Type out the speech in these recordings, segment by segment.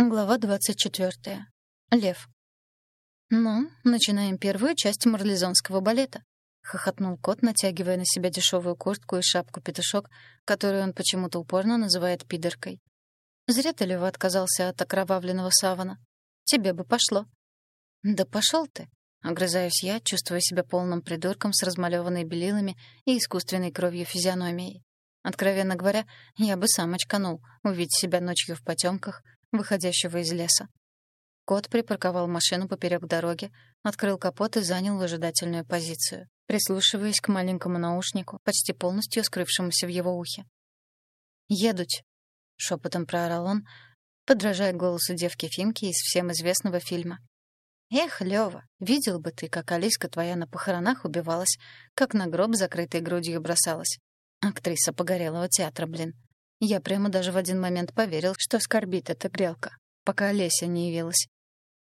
Глава 24. Лев. «Ну, начинаем первую часть марлезонского балета», — хохотнул кот, натягивая на себя дешевую куртку и шапку-петушок, которую он почему-то упорно называет пидоркой. «Зря ты, Лева, отказался от окровавленного савана. Тебе бы пошло». «Да пошел ты», — огрызаюсь я, чувствуя себя полным придурком с размалеванной белилами и искусственной кровью физиономией. Откровенно говоря, я бы сам очканул, увидеть себя ночью в потемках выходящего из леса. Кот припарковал машину поперек дороги, открыл капот и занял выжидательную позицию, прислушиваясь к маленькому наушнику, почти полностью скрывшемуся в его ухе. «Едуть!» — шепотом проорал он, подражая голосу девки Фимки из всем известного фильма. «Эх, Лёва, видел бы ты, как Алиска твоя на похоронах убивалась, как на гроб закрытой грудью бросалась. Актриса погорелого театра, блин. Я прямо даже в один момент поверил, что скорбит эта грелка, пока Олеся не явилась.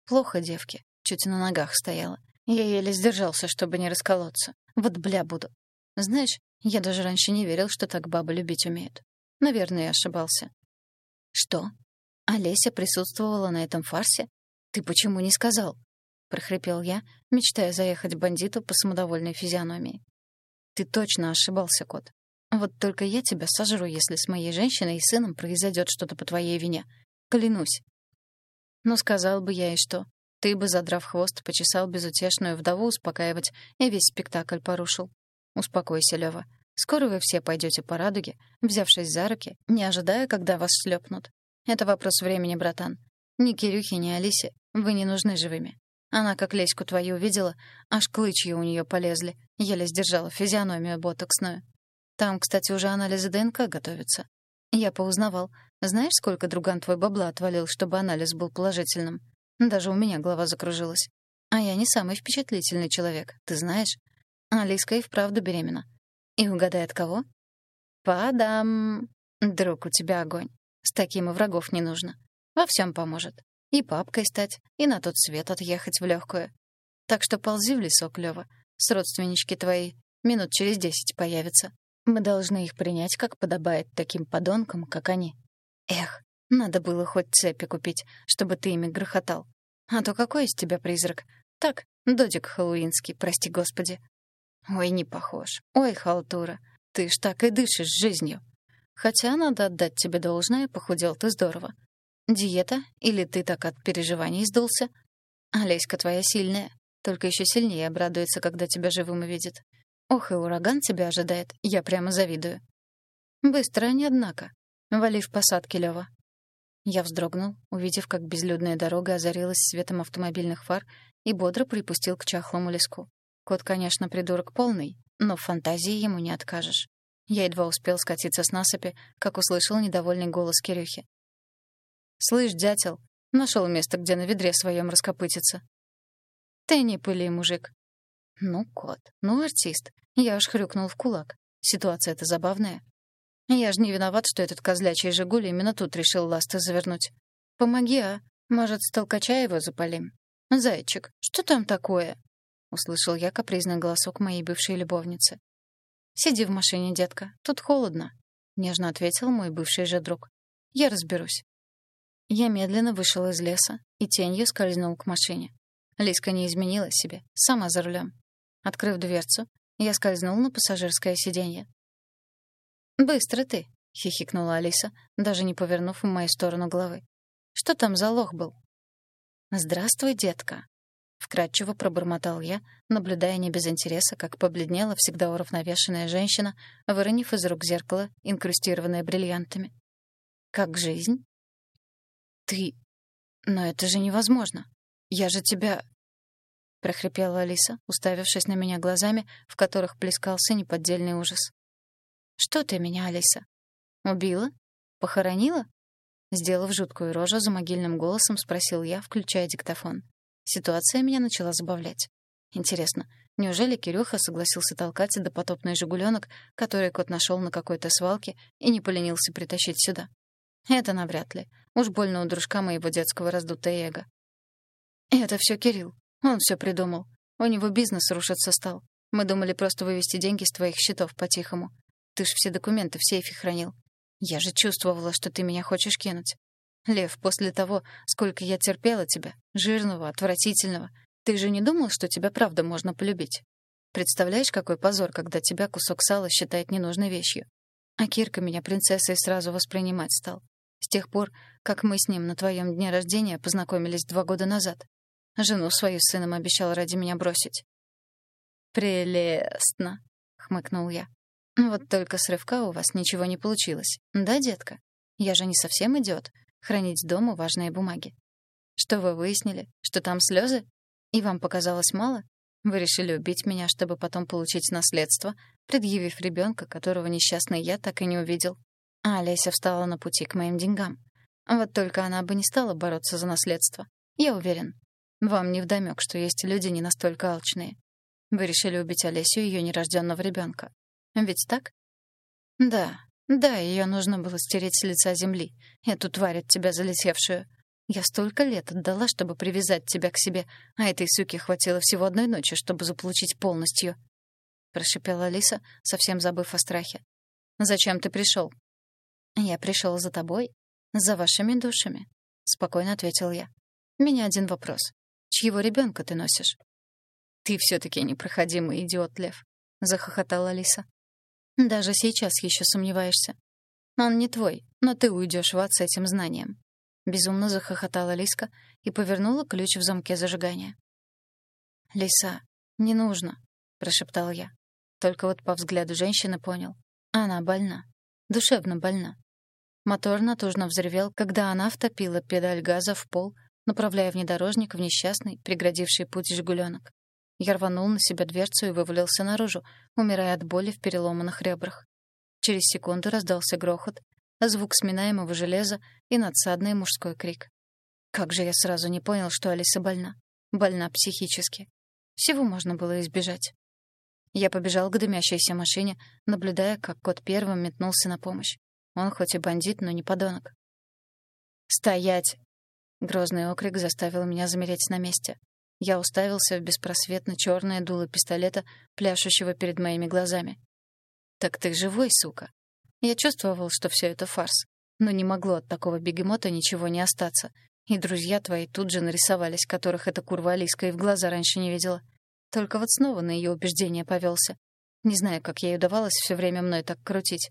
Плохо девке, чуть на ногах стояла. Я еле сдержался, чтобы не расколоться. Вот бля буду. Знаешь, я даже раньше не верил, что так бабы любить умеют. Наверное, я ошибался. Что? Олеся присутствовала на этом фарсе? Ты почему не сказал? прохрипел я, мечтая заехать бандиту по самодовольной физиономии. Ты точно ошибался, кот. Вот только я тебя сожру, если с моей женщиной и сыном произойдет что-то по твоей вине. Клянусь. Ну, сказал бы я и что. Ты бы, задрав хвост, почесал безутешную вдову успокаивать и весь спектакль порушил. Успокойся, Лёва. Скоро вы все пойдете по радуге, взявшись за руки, не ожидая, когда вас шлепнут. Это вопрос времени, братан. Ни Кирюхе, ни Алисе вы не нужны живыми. Она, как леську твою увидела, аж клычья у нее полезли, еле сдержала физиономию ботоксную. Там, кстати, уже анализы ДНК готовятся. Я поузнавал. Знаешь, сколько друган твой бабла отвалил, чтобы анализ был положительным? Даже у меня голова закружилась. А я не самый впечатлительный человек, ты знаешь. Алиска и вправду беременна. И угадай от кого? Падам. Друг, у тебя огонь. С таким и врагов не нужно. Во всем поможет. И папкой стать, и на тот свет отъехать в легкую. Так что ползи в лесок, Лёва. С родственнички твои минут через десять появятся. Мы должны их принять, как подобает таким подонкам, как они. Эх, надо было хоть цепи купить, чтобы ты ими грохотал. А то какой из тебя призрак? Так, додик хэллоуинский, прости господи. Ой, не похож. Ой, халтура, ты ж так и дышишь жизнью. Хотя надо отдать тебе должное, похудел ты здорово. Диета или ты так от переживаний сдулся? Олеська твоя сильная, только еще сильнее обрадуется, когда тебя живым увидит. Ох, и ураган тебя ожидает, я прямо завидую. Быстро они, однако. Вали в посадке, Лёва. Я вздрогнул, увидев, как безлюдная дорога озарилась светом автомобильных фар и бодро припустил к чахлому леску. Кот, конечно, придурок полный, но в фантазии ему не откажешь. Я едва успел скатиться с насыпи, как услышал недовольный голос Кирюхи. «Слышь, дятел, нашел место, где на ведре своем раскопытиться». «Ты не пыли, мужик». «Ну, кот, ну, артист. Я аж хрюкнул в кулак. Ситуация-то забавная. Я же не виноват, что этот козлячий «Жигуль» именно тут решил ласты завернуть. Помоги, а? Может, с толкача его запалим? Зайчик, что там такое? Услышал я капризный голосок моей бывшей любовницы. «Сиди в машине, детка, тут холодно», — нежно ответил мой бывший же друг. «Я разберусь». Я медленно вышел из леса и тенью скользнул к машине. Лиска не изменила себе, сама за рулем. Открыв дверцу, я скользнул на пассажирское сиденье. «Быстро ты», — хихикнула Алиса, даже не повернув в мою сторону головы. «Что там за лох был?» «Здравствуй, детка», — вкратчиво пробормотал я, наблюдая не без интереса, как побледнела всегда уравновешенная женщина, выронив из рук зеркало, инкрустированное бриллиантами. «Как жизнь?» «Ты... Но это же невозможно. Я же тебя прохрипела Алиса, уставившись на меня глазами, в которых плескался неподдельный ужас. Что ты меня, Алиса? Убила? Похоронила? Сделав жуткую рожу за могильным голосом, спросил я, включая диктофон. Ситуация меня начала забавлять. Интересно, неужели Кирюха согласился толкать допотопный «Жигуленок», который кот нашел на какой-то свалке и не поленился притащить сюда? Это навряд ли. Уж больно у дружка моего детского раздутое эго. «Это все Кирилл. Он все придумал. У него бизнес рушиться стал. Мы думали просто вывести деньги с твоих счетов по-тихому. Ты ж все документы в сейфе хранил. Я же чувствовала, что ты меня хочешь кинуть. Лев, после того, сколько я терпела тебя, жирного, отвратительного, ты же не думал, что тебя правда можно полюбить? Представляешь, какой позор, когда тебя кусок сала считает ненужной вещью? А Кирка меня принцессой сразу воспринимать стал. С тех пор, как мы с ним на твоем дне рождения познакомились два года назад. Жену свою с сыном обещал ради меня бросить. «Прелестно», — хмыкнул я. «Вот только с рывка у вас ничего не получилось. Да, детка? Я же не совсем идиот. Хранить дома важные бумаги. Что вы выяснили? Что там слезы? И вам показалось мало? Вы решили убить меня, чтобы потом получить наследство, предъявив ребенка, которого несчастный я так и не увидел. А Олеся встала на пути к моим деньгам. Вот только она бы не стала бороться за наследство. Я уверен. Вам не вдомёк, что есть люди не настолько алчные. Вы решили убить Олесю и её нерождённого ребёнка. Ведь так? Да, да, её нужно было стереть с лица земли. Эту тварь от тебя залетевшую. Я столько лет отдала, чтобы привязать тебя к себе, а этой суке хватило всего одной ночи, чтобы заполучить полностью. Прошипела Алиса, совсем забыв о страхе. «Зачем ты пришел? «Я пришел за тобой, за вашими душами», — спокойно ответил я. «Меня один вопрос. Чьего ребенка ты носишь?» «Ты все-таки непроходимый идиот, Лев», — захохотала Алиса. «Даже сейчас еще сомневаешься. Он не твой, но ты уйдешь в ад с этим знанием. Безумно захохотала Лиска и повернула ключ в замке зажигания. «Лиса, не нужно», — прошептал я. Только вот по взгляду женщины понял. Она больна. Душевно больна. Мотор натужно взревел, когда она втопила педаль газа в пол, направляя внедорожник в несчастный, преградивший путь «Жигуленок». Я рванул на себя дверцу и вывалился наружу, умирая от боли в переломанных ребрах. Через секунду раздался грохот, звук сминаемого железа и надсадный мужской крик. Как же я сразу не понял, что Алиса больна. Больна психически. Всего можно было избежать. Я побежал к дымящейся машине, наблюдая, как кот первым метнулся на помощь. Он хоть и бандит, но не подонок. «Стоять!» Грозный окрик заставил меня замереть на месте. Я уставился в беспросветно черное дуло пистолета, пляшущего перед моими глазами. «Так ты живой, сука!» Я чувствовал, что все это фарс. Но не могло от такого бегемота ничего не остаться. И друзья твои тут же нарисовались, которых эта курва Алиска и в глаза раньше не видела. Только вот снова на ее убеждение повелся. Не знаю, как ей удавалось все время мной так крутить.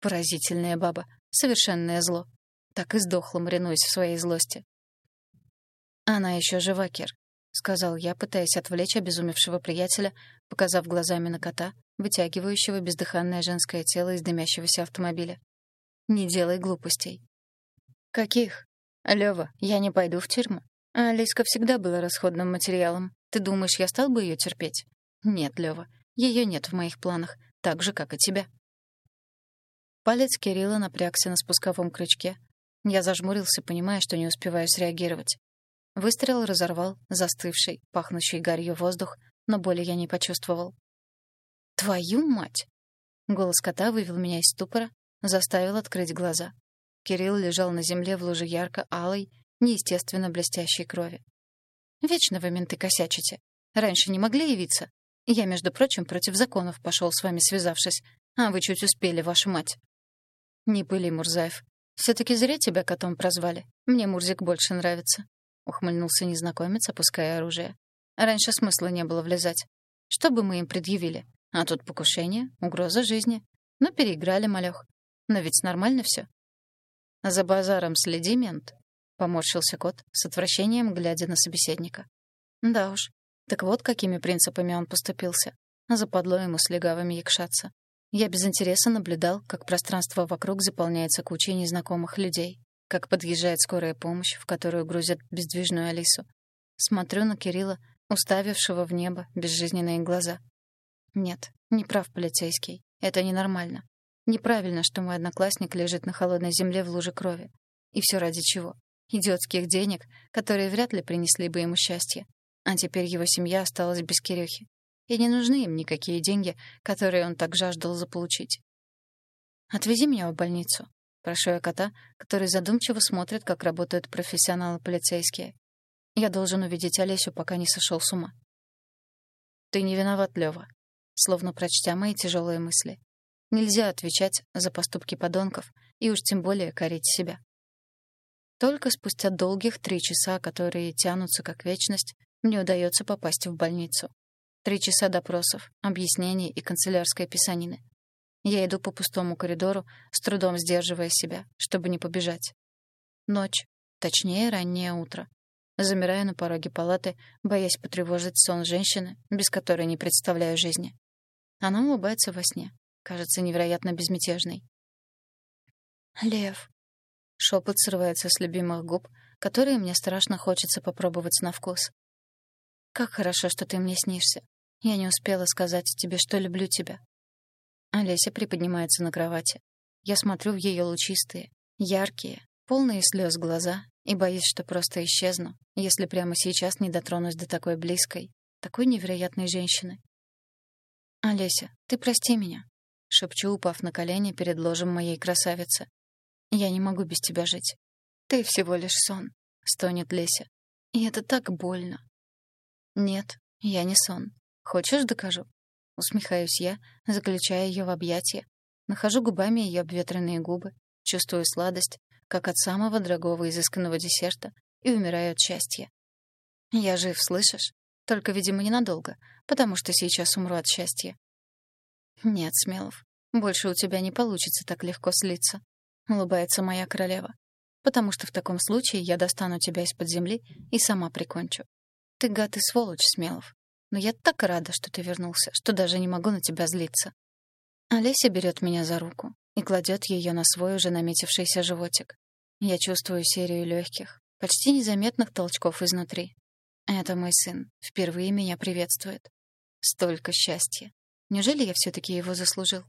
Поразительная баба, совершенное зло. Так и сдохла, маринуясь в своей злости. «Она еще жива, Кир», — сказал я, пытаясь отвлечь обезумевшего приятеля, показав глазами на кота, вытягивающего бездыханное женское тело из дымящегося автомобиля. «Не делай глупостей». «Каких? Лёва, я не пойду в тюрьму. А Алиска всегда была расходным материалом. Ты думаешь, я стал бы её терпеть? Нет, Лёва, её нет в моих планах, так же, как и тебя». Палец Кирилла напрягся на спусковом крючке. Я зажмурился, понимая, что не успеваю среагировать. Выстрел разорвал застывший, пахнущий гарью воздух, но боли я не почувствовал. «Твою мать!» Голос кота вывел меня из ступора, заставил открыть глаза. Кирилл лежал на земле в луже ярко-алой, неестественно блестящей крови. «Вечно вы, менты, косячите. Раньше не могли явиться. Я, между прочим, против законов пошел с вами связавшись, а вы чуть успели, ваша мать». «Не пыли, Мурзаев. Все-таки зря тебя котом прозвали. Мне Мурзик больше нравится», — ухмыльнулся незнакомец, опуская оружие. «Раньше смысла не было влезать. Что бы мы им предъявили? А тут покушение, угроза жизни. Ну, переиграли, малёх. Но ведь нормально всё. «За базаром следи, мент», — поморщился кот, с отвращением глядя на собеседника. «Да уж. Так вот, какими принципами он поступился. Западло ему с легавыми якшаться. Я без интереса наблюдал, как пространство вокруг заполняется кучей незнакомых людей, как подъезжает скорая помощь, в которую грузят бездвижную Алису. Смотрю на Кирилла, уставившего в небо безжизненные глаза. Нет, не прав полицейский. Это ненормально. Неправильно, что мой одноклассник лежит на холодной земле в луже крови. И все ради чего? Идиотских денег, которые вряд ли принесли бы ему счастье. А теперь его семья осталась без Кирюхи. И не нужны им никакие деньги, которые он так жаждал заполучить. «Отвези меня в больницу», — прошу я кота, который задумчиво смотрит, как работают профессионалы-полицейские. «Я должен увидеть Олесю, пока не сошел с ума». «Ты не виноват, Лёва словно прочтя мои тяжелые мысли. Нельзя отвечать за поступки подонков и уж тем более корить себя. Только спустя долгих три часа, которые тянутся как вечность, мне удается попасть в больницу. Три часа допросов, объяснений и канцелярской писанины. Я иду по пустому коридору, с трудом сдерживая себя, чтобы не побежать. Ночь, точнее, раннее утро. Замираю на пороге палаты, боясь потревожить сон женщины, без которой не представляю жизни. Она улыбается во сне, кажется невероятно безмятежной. «Лев». Шепот срывается с любимых губ, которые мне страшно хочется попробовать на вкус. «Как хорошо, что ты мне снишься. Я не успела сказать тебе, что люблю тебя». Олеся приподнимается на кровати. Я смотрю в ее лучистые, яркие, полные слез глаза и боюсь, что просто исчезну, если прямо сейчас не дотронусь до такой близкой, такой невероятной женщины. «Олеся, ты прости меня», — шепчу, упав на колени перед ложем моей красавицы. «Я не могу без тебя жить. Ты всего лишь сон», — стонет Леся. «И это так больно». «Нет, я не сон. Хочешь, докажу?» Усмехаюсь я, заключая ее в объятия. Нахожу губами ее обветренные губы, чувствую сладость, как от самого дорогого изысканного десерта, и умираю от счастья. Я жив, слышишь? Только, видимо, ненадолго, потому что сейчас умру от счастья. Нет, Смелов, больше у тебя не получится так легко слиться, улыбается моя королева. Потому что в таком случае я достану тебя из-под земли и сама прикончу. Ты гад и сволочь, Смелов. Но я так рада, что ты вернулся, что даже не могу на тебя злиться. Олеся берет меня за руку и кладет ее на свой уже наметившийся животик. Я чувствую серию легких, почти незаметных толчков изнутри. Это мой сын. Впервые меня приветствует. Столько счастья. Неужели я все-таки его заслужил?